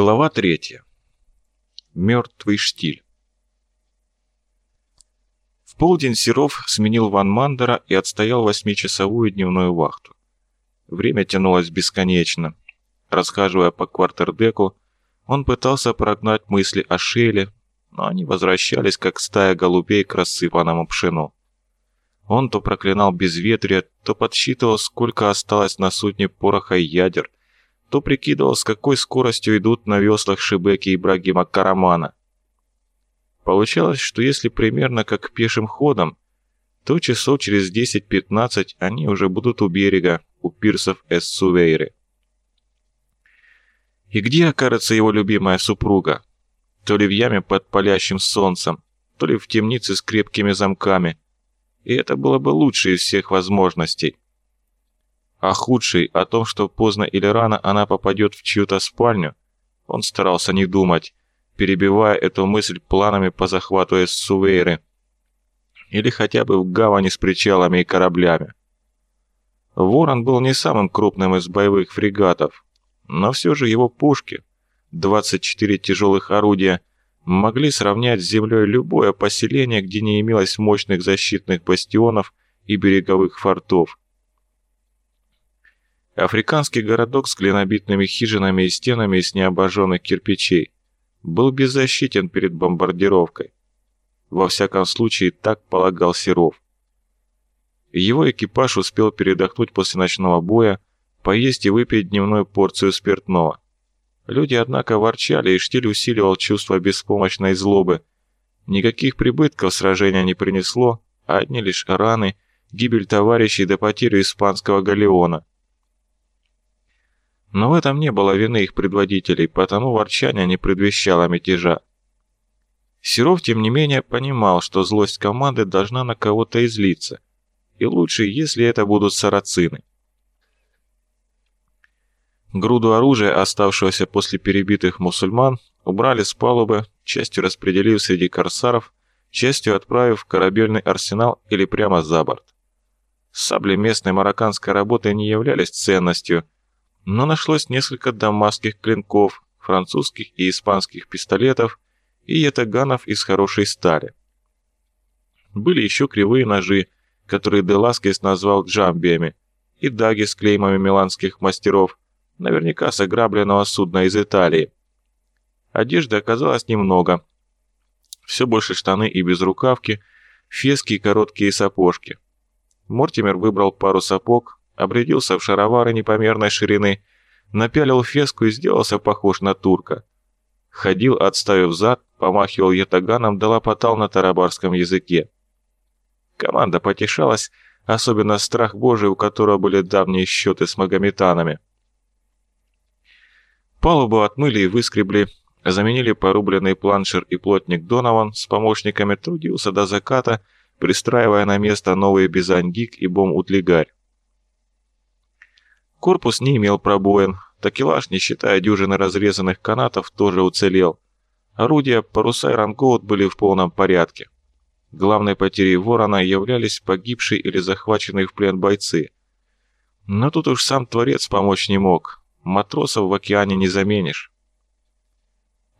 Глава третья. Мертвый штиль. В полдень Серов сменил Ван Мандера и отстоял восьмичасовую дневную вахту. Время тянулось бесконечно. Расхаживая по квартердеку, он пытался прогнать мысли о Шейле, но они возвращались, как стая голубей к рассыпанному пшену. Он то проклинал безветрие, то подсчитывал, сколько осталось на судне пороха и ядер, то прикидывал, с какой скоростью идут на веслах Шибеки и Ибрагима Карамана. Получалось, что если примерно как пешим ходом, то часов через 10-15 они уже будут у берега, у пирсов Эссувейры. И где окажется его любимая супруга? То ли в яме под палящим солнцем, то ли в темнице с крепкими замками. И это было бы лучше из всех возможностей. А худший, о том, что поздно или рано она попадет в чью-то спальню, он старался не думать, перебивая эту мысль планами по захвату Эссувейры. Или хотя бы в гавани с причалами и кораблями. Ворон был не самым крупным из боевых фрегатов, но все же его пушки, 24 тяжелых орудия, могли сравнять с землей любое поселение, где не имелось мощных защитных бастионов и береговых фортов. Африканский городок с глинобитными хижинами и стенами из необожженных кирпичей был беззащитен перед бомбардировкой. Во всяком случае, так полагал Серов. Его экипаж успел передохнуть после ночного боя, поесть и выпить дневную порцию спиртного. Люди, однако, ворчали, и штиль усиливал чувство беспомощной злобы. Никаких прибытков сражения не принесло, а одни лишь раны, гибель товарищей до потери испанского галеона. Но в этом не было вины их предводителей, потому ворчание не предвещало мятежа. Серов, тем не менее, понимал, что злость команды должна на кого-то излиться, и лучше, если это будут сарацины. Груду оружия, оставшегося после перебитых мусульман, убрали с палубы, частью распределив среди корсаров, частью отправив в корабельный арсенал или прямо за борт. Сабли местной марокканской работы не являлись ценностью, но нашлось несколько дамасских клинков, французских и испанских пистолетов и ятаганов из хорошей стали. Были еще кривые ножи, которые Деласкес назвал джамбиями, и даги с клеймами миланских мастеров – наверняка с ограбленного судна из Италии. Одежды оказалось немного. Все больше штаны и безрукавки, фески и короткие сапожки. Мортимер выбрал пару сапог, обрядился в шаровары непомерной ширины, напялил феску и сделался похож на турка. Ходил, отставив зад, помахивал ятаганом да лопотал на тарабарском языке. Команда потешалась, особенно страх Божий, у которого были давние счеты с магометанами. Палубу отмыли и выскребли, заменили порубленный планшер и плотник Донован с помощниками трудился до заката, пристраивая на место новые Бизань-Гик и Бом-Утлигарь. Корпус не имел пробоин, такелаж, не считая дюжины разрезанных канатов, тоже уцелел. Орудия, паруса и рангоут были в полном порядке. Главной потерей ворона являлись погибшие или захваченные в плен бойцы. Но тут уж сам Творец помочь не мог. Матросов в океане не заменишь.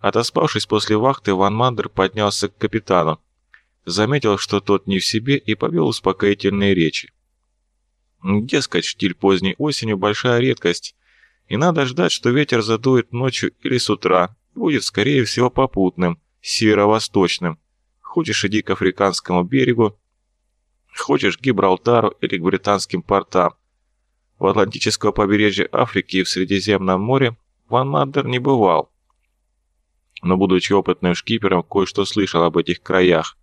Отоспавшись после вахты, Ван Мандер поднялся к капитану. Заметил, что тот не в себе, и повел успокоительные речи. Дескать, штиль поздней осенью – большая редкость, и надо ждать, что ветер задует ночью или с утра, будет, скорее всего, попутным, северо-восточным. Хочешь, иди к африканскому берегу, хочешь к Гибралтару или к британским портам. В Атлантического побережья Африки и в Средиземном море Ван Мандер не бывал. Но, будучи опытным шкипером, кое-что слышал об этих краях.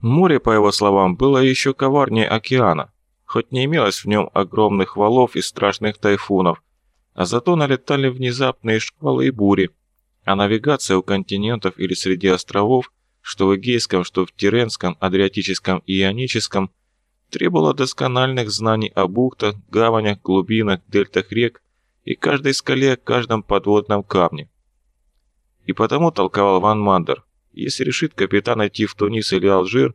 Море, по его словам, было еще коварнее океана, хоть не имелось в нем огромных валов и страшных тайфунов, а зато налетали внезапные шквалы и бури, а навигация у континентов или среди островов, что в Эгейском, что в Тиренском, Адриатическом и Ионическом – требовала доскональных знаний о бухтах, гаванях, глубинах, дельтах рек и каждой скале, каждом подводном камне. И потому толковал Ван Мандер, если решит капитан идти в Тунис или Алжир,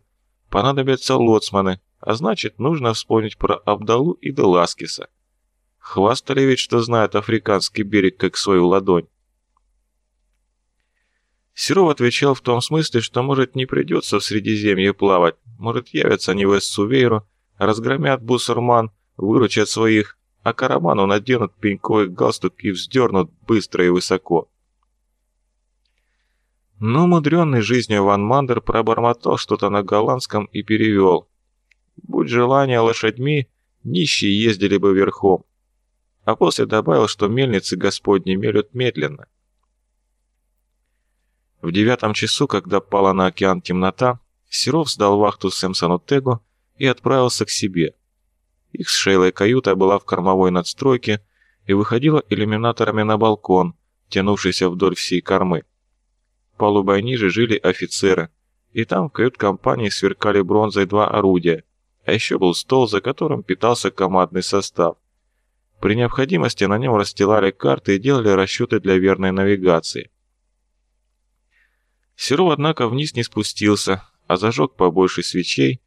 понадобятся лоцманы, а значит, нужно вспомнить про Абдалу и Деласкиса. Хвастали ведь, что знают африканский берег как свою ладонь. Серов отвечал в том смысле, что, может, не придется в Средиземье плавать, может, явятся они в Эссувейру, разгромят Бусурман, выручат своих, а караману наденут пеньковый галстук и вздернут быстро и высоко. Но мудренный жизнью Ван Мандер пробормотал что-то на голландском и перевел. Будь желание лошадьми, нищие ездили бы верхом. А после добавил, что мельницы Господни мелют медленно. В девятом часу, когда пала на океан темнота, Серов сдал вахту Сэмсону Тегу и отправился к себе. Их с Шейлой каюта была в кормовой надстройке и выходила иллюминаторами на балкон, тянувшийся вдоль всей кормы. Палубой ниже жили офицеры, и там в кают-компании сверкали бронзой два орудия, а еще был стол, за которым питался командный состав. При необходимости на нем расстилали карты и делали расчеты для верной навигации. Серов, однако, вниз не спустился, а зажег побольше свечей,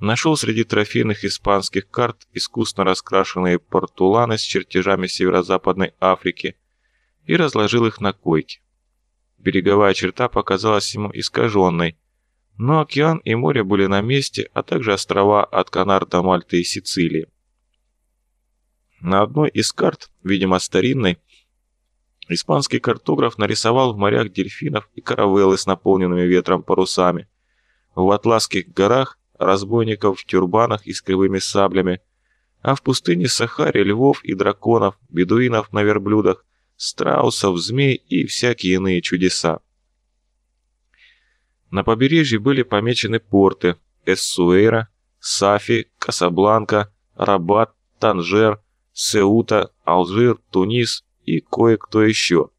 нашел среди трофейных испанских карт искусно раскрашенные портуланы с чертежами северо-западной Африки и разложил их на койке. Береговая черта показалась ему искаженной, но океан и море были на месте, а также острова от Канар до Мальты и Сицилии. На одной из карт, видимо старинной, испанский картограф нарисовал в морях дельфинов и каравеллы с наполненными ветром парусами, в Атласских горах разбойников в тюрбанах и с кривыми саблями, а в пустыне Сахаре львов и драконов, бедуинов на верблюдах, страусов, змей и всякие иные чудеса. На побережье были помечены порты Эссуэйра, Сафи, Касабланка, Рабат, Танжер, Сеута, Алжир, Тунис и кое-кто еще.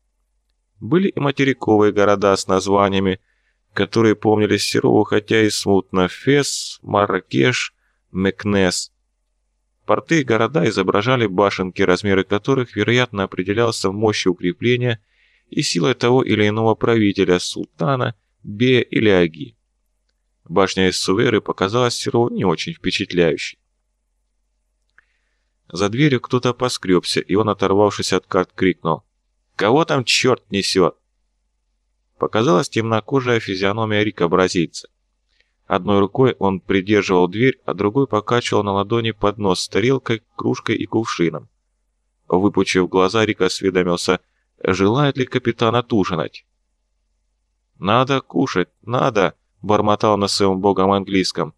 Были и материковые города с названиями, которые помнились Серову, хотя и смутно Фес, Марракеш, Мекнес. Порты и города изображали башенки, размеры которых, вероятно, определялся мощи укрепления и силой того или иного правителя, султана, бе или аги. Башня из Суверы показалась Серову не очень впечатляющей. За дверью кто-то поскребся, и он, оторвавшись от карт, крикнул «Кого там черт несет?» Показалась темнокожая физиономия Рика-бразильца. Одной рукой он придерживал дверь, а другой покачивал на ладони поднос с тарелкой, кружкой и кувшином. Выпучив глаза, Рик осведомился, желает ли капитан отужинать. «Надо кушать, надо!» — бормотал на своем богом английском.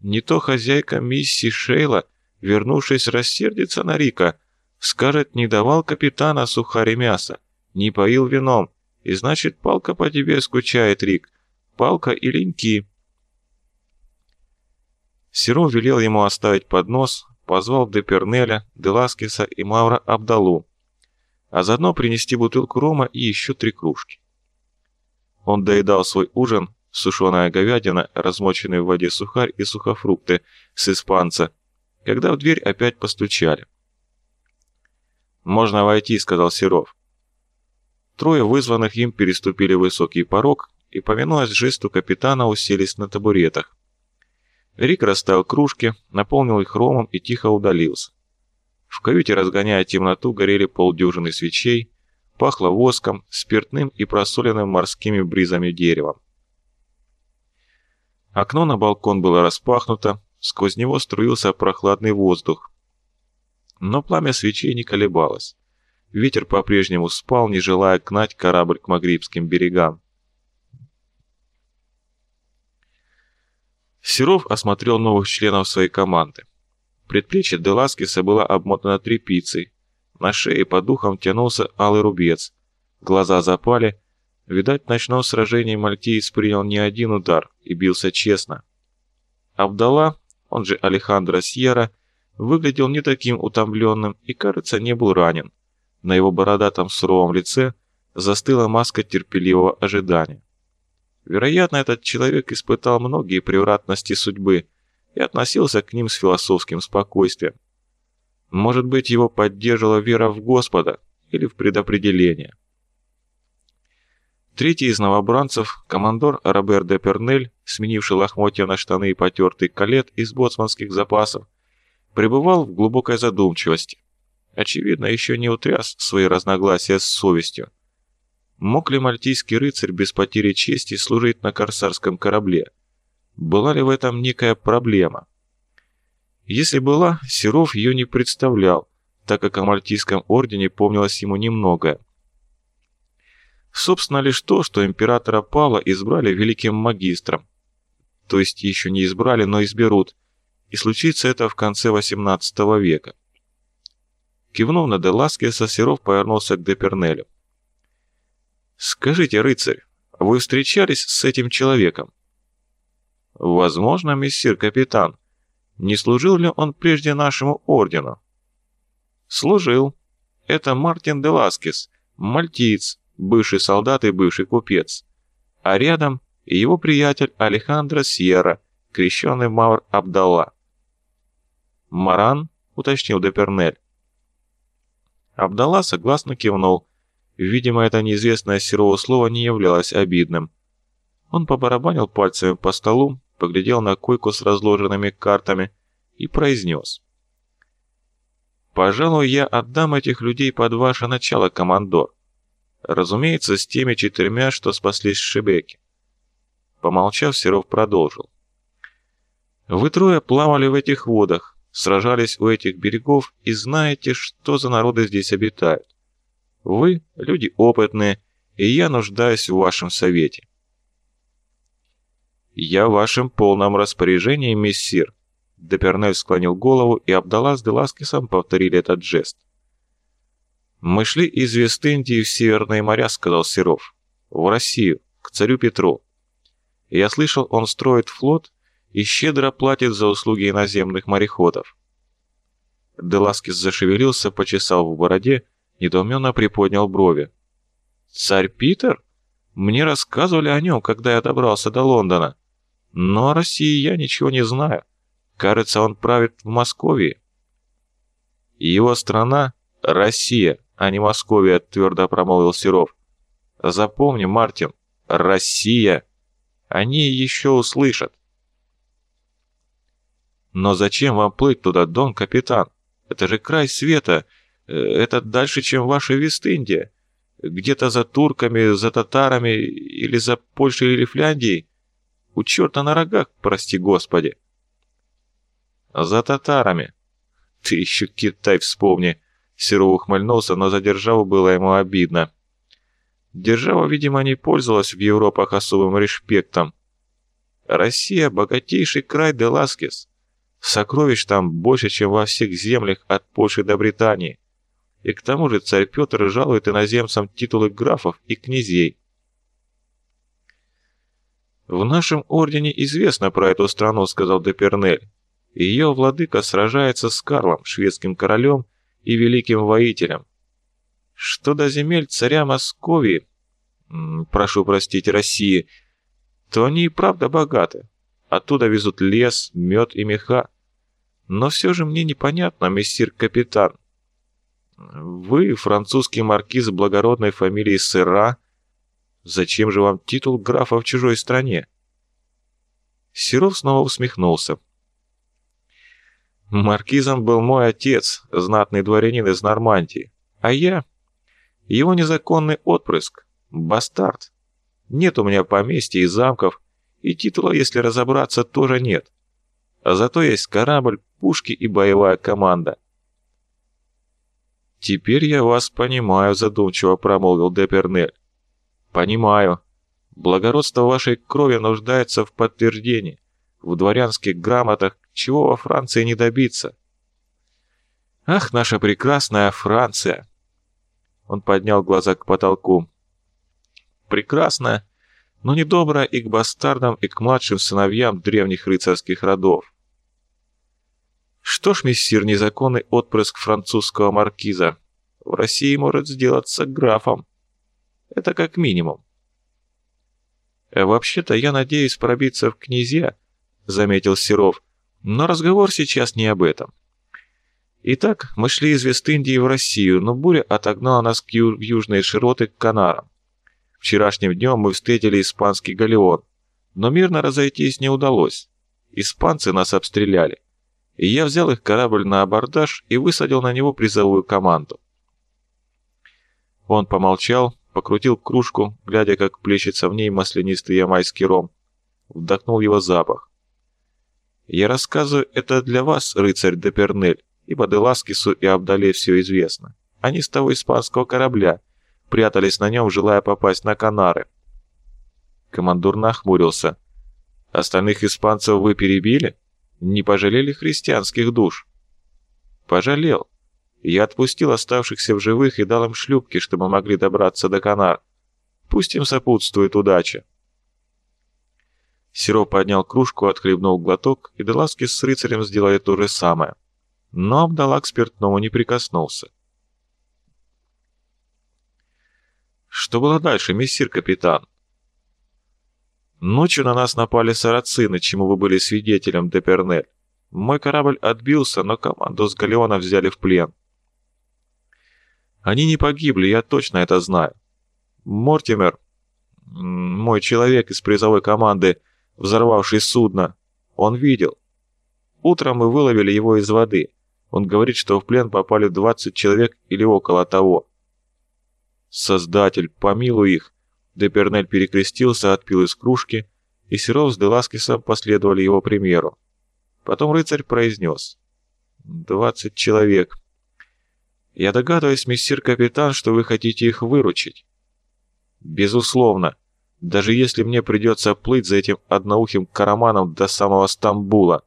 «Не то хозяйка миссис Шейла, вернувшись, рассердится на Рика, скажет, не давал капитана сухари мяса, не поил вином, и значит, палка по тебе скучает, Рик, палка и леньки». Серов велел ему оставить поднос, позвал Депернеля, Деласкиса и Мавра Абдалу, а заодно принести бутылку рома и еще три кружки. Он доедал свой ужин, сушеная говядина, размоченный в воде сухарь и сухофрукты с испанца, когда в дверь опять постучали. «Можно войти», — сказал Серов. Трое вызванных им переступили высокий порог и, повинуясь жесту капитана, уселись на табуретах. Рик расставил кружки, наполнил их ромом и тихо удалился. В каюте, разгоняя темноту, горели полдюжины свечей, пахло воском, спиртным и просоленным морскими бризами деревом. Окно на балкон было распахнуто, сквозь него струился прохладный воздух. Но пламя свечей не колебалось. Ветер по-прежнему спал, не желая гнать корабль к Магрибским берегам. Серов осмотрел новых членов своей команды. Предплечье Деласкиса было обмотано тряпицей. На шее по духам тянулся алый рубец. Глаза запали. Видать, в ночном сражении мальтиец принял не один удар и бился честно. Абдала, он же Алехандро Сьерра, выглядел не таким утомленным и, кажется, не был ранен. На его бородатом суровом лице застыла маска терпеливого ожидания. Вероятно, этот человек испытал многие превратности судьбы и относился к ним с философским спокойствием. Может быть, его поддерживала вера в Господа или в предопределение. Третий из новобранцев, командор Робер де Пернель, сменивший лохмотья на штаны и потертый калет из боцманских запасов, пребывал в глубокой задумчивости. Очевидно, еще не утряс свои разногласия с совестью. Мог ли мальтийский рыцарь без потери чести служить на корсарском корабле? Была ли в этом некая проблема? Если была, Серов ее не представлял, так как о Мальтийском ордене помнилось ему немного. Собственно, лишь то, что императора Павла избрали великим магистром. То есть еще не избрали, но изберут. И случится это в конце XVIII века. Кивнув на Деласкеса, Серов повернулся к Депернелю. «Скажите, рыцарь, вы встречались с этим человеком?» «Возможно, мессир капитан. Не служил ли он прежде нашему ордену?» «Служил. Это Мартин де Ласкес, мальтиец, бывший солдат и бывший купец. А рядом его приятель Алехандро Сьерра, крещенный Мавр Абдалла». «Маран?» — уточнил Депернель. Абдалла согласно кивнул. Видимо, это неизвестное Серову слово не являлось обидным. Он побарабанил пальцами по столу, поглядел на койку с разложенными картами и произнес. Пожалуй, я отдам этих людей под ваше начало, командор. Разумеется, с теми четырьмя, что спаслись с Шебеки. Помолчав, Серов продолжил. Вы трое плавали в этих водах, сражались у этих берегов и знаете, что за народы здесь обитают. Вы – люди опытные, и я нуждаюсь в вашем совете. Я в вашем полном распоряжении, мессир, Депернель склонил голову, и Абдалла с Деласкисом повторили этот жест. «Мы шли из Вест-Индии в Северные моря», — сказал Серов. «В Россию, к царю Петру. Я слышал, он строит флот и щедро платит за услуги иноземных мореходов». Деласкис зашевелился, почесал в бороде, недоуменно приподнял брови. «Царь Питер? Мне рассказывали о нем, когда я добрался до Лондона. Но о России я ничего не знаю. Кажется, он правит в Москве. Его страна — Россия, а не Московия, твердо промолвил Серов. Запомни, Мартин, Россия. Они еще услышат. Но зачем вам плыть туда, дон капитан? Это же край света. Э, это дальше, чем ваша Вест-Индия. Где-то за турками, за татарами или за Польшей или Фляндией. У черта на рогах, прости господи. «За татарами». «Ты еще Китай вспомни!» Серов ухмыльнулся, но за державу было ему обидно. Держава, видимо, не пользовалась в Европах особым респектом. Россия – богатейший край Деласкес. Сокровищ там больше, чем во всех землях от Польши до Британии. И к тому же царь Петр жалует иноземцам титулы графов и князей. «В нашем ордене известно про эту страну», — сказал Депернель. Ее владыка сражается с Карлом, шведским королем и великим воителем. Что до земель царя Московии, прошу простить, России, то они и правда богаты. Оттуда везут лес, мед и меха. Но все же мне непонятно, мессир капитан. Вы, французский маркиз благородной фамилии Сыра, зачем же вам титул графа в чужой стране? Серов снова усмехнулся. Маркизом был мой отец, знатный дворянин из Нормандии, а я — его незаконный отпрыск, бастард. Нет у меня поместья и замков, и титула, если разобраться, тоже нет. А зато есть корабль, пушки и боевая команда. «Теперь я вас понимаю», — задумчиво промолвил Депернель. «Понимаю. Благородство вашей крови нуждается в подтверждении, в дворянских грамотах чего во Франции не добиться. Ах, наша прекрасная Франция! Он поднял глаза к потолку. Прекрасная, но недобрая и к бастардам, и к младшим сыновьям древних рыцарских родов. Что ж, мессир, незаконный отпрыск французского маркиза, в России может сделаться графом. Это как минимум. «Вообще-то я надеюсь пробиться в князья», — заметил Серов, но разговор сейчас не об этом. Итак, мы шли из Вест-Индии в Россию, но буря отогнала нас к ю южной широты к Канарам. Вчерашним днем мы встретили испанский галеон, но мирно разойтись не удалось. Испанцы нас обстреляли, и я взял их корабль на абордаж и высадил на него призовую команду. Он помолчал, покрутил кружку, глядя, как плещется в ней маслянистый ямайский ром. Вдохнул его запах. «Я рассказываю это для вас, рыцарь Депернель, ибо Деласкису и Абдале все известно. Они с того испанского корабля, прятались на нем, желая попасть на Канары». Командор нахмурился. «Остальных испанцев вы перебили? Не пожалели христианских душ?» «Пожалел. Я отпустил оставшихся в живых и дал им шлюпки, чтобы могли добраться до Канар. Пусть им сопутствует удача. Сироп поднял кружку, отхлебнул глоток, и Деласки с рыцарем сделали то же самое. Но Абдала к спиртному не прикоснулся. Что было дальше, мессир капитан? Ночью на нас напали сарацины, чему вы были свидетелем, Депернель. Мой корабль отбился, но команду с галеона взяли в плен. Они не погибли, я точно это знаю. Мортимер, мой человек из призовой команды, взорвавший судно, он видел. Утром мы выловили его из воды. Он говорит, что в плен попали 20 человек или около того. Создатель, помилуй их. Депернель перекрестился, отпил из кружки, и Серов с Деласкисом последовали его примеру. Потом рыцарь произнес. «Двадцать человек. Я догадываюсь, мессир капитан, что вы хотите их выручить. Безусловно. Даже если мне придется плыть за этим одноухим караманом до самого Стамбула.